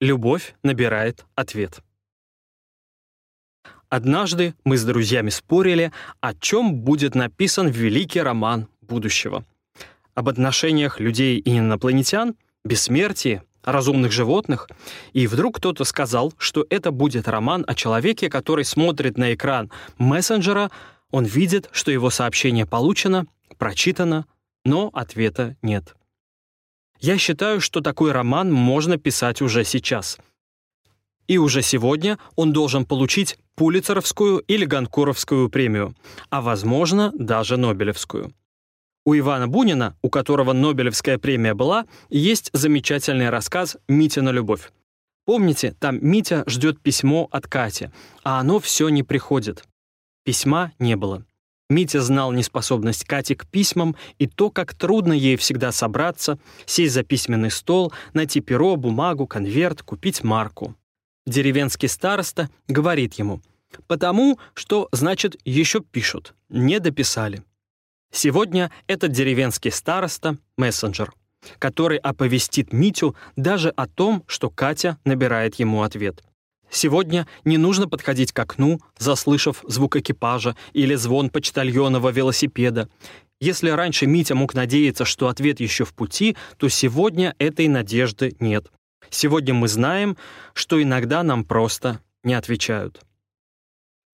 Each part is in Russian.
Любовь набирает ответ. Однажды мы с друзьями спорили, о чем будет написан великий роман будущего. Об отношениях людей и инопланетян, бессмертии, разумных животных, и вдруг кто-то сказал, что это будет роман о человеке, который смотрит на экран мессенджера, он видит, что его сообщение получено, прочитано, но ответа нет. Я считаю, что такой роман можно писать уже сейчас. И уже сегодня он должен получить Пулицеровскую или Ганкуровскую премию, а, возможно, даже Нобелевскую. У Ивана Бунина, у которого Нобелевская премия была, есть замечательный рассказ «Митина любовь». Помните, там Митя ждет письмо от Кати, а оно все не приходит. Письма не было. Митя знал неспособность Кати к письмам и то, как трудно ей всегда собраться, сесть за письменный стол, найти перо, бумагу, конверт, купить марку. Деревенский староста говорит ему, «Потому что, значит, еще пишут, не дописали». Сегодня этот деревенский староста — мессенджер, который оповестит Митю даже о том, что Катя набирает ему ответ. Сегодня не нужно подходить к окну, заслышав звук экипажа или звон почтальонного велосипеда. Если раньше Митя мог надеяться, что ответ еще в пути, то сегодня этой надежды нет. Сегодня мы знаем, что иногда нам просто не отвечают.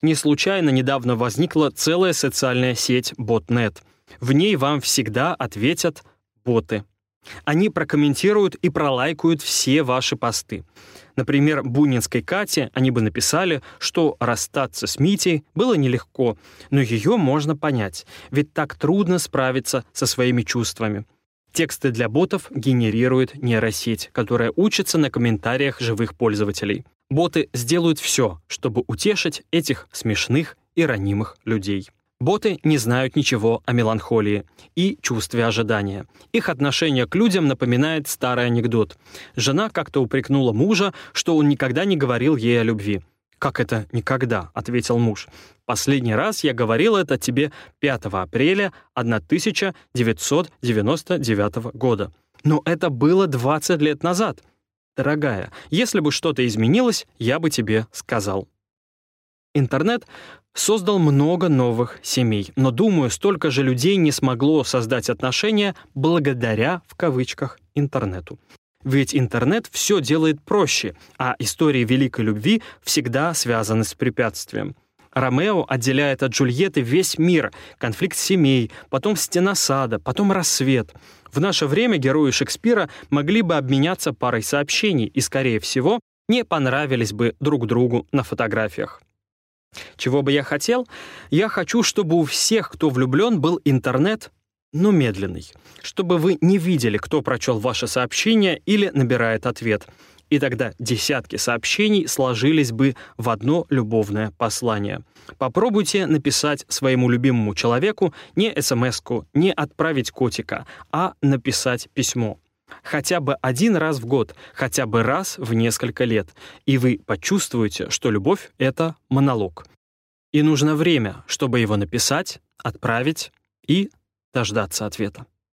Не случайно недавно возникла целая социальная сеть Botnet. В ней вам всегда ответят боты. Они прокомментируют и пролайкают все ваши посты. Например, Бунинской Кате они бы написали, что расстаться с Митей было нелегко, но ее можно понять, ведь так трудно справиться со своими чувствами. Тексты для ботов генерирует нейросеть, которая учится на комментариях живых пользователей. Боты сделают все, чтобы утешить этих смешных и ранимых людей. Боты не знают ничего о меланхолии и чувстве ожидания. Их отношение к людям напоминает старый анекдот. Жена как-то упрекнула мужа, что он никогда не говорил ей о любви. «Как это никогда?» — ответил муж. «Последний раз я говорил это тебе 5 апреля 1999 года. Но это было 20 лет назад. Дорогая, если бы что-то изменилось, я бы тебе сказал». Интернет создал много новых семей, но, думаю, столько же людей не смогло создать отношения благодаря, в кавычках, интернету. Ведь интернет все делает проще, а истории великой любви всегда связаны с препятствием. Ромео отделяет от Джульетты весь мир, конфликт семей, потом стена сада, потом рассвет. В наше время герои Шекспира могли бы обменяться парой сообщений и, скорее всего, не понравились бы друг другу на фотографиях. Чего бы я хотел? Я хочу, чтобы у всех, кто влюблен, был интернет, но медленный. Чтобы вы не видели, кто прочел ваше сообщение или набирает ответ. И тогда десятки сообщений сложились бы в одно любовное послание. Попробуйте написать своему любимому человеку не смс-ку, не отправить котика, а написать письмо. Хотя бы один раз в год, хотя бы раз в несколько лет. И вы почувствуете, что любовь — это монолог. И нужно время, чтобы его написать, отправить и дождаться ответа.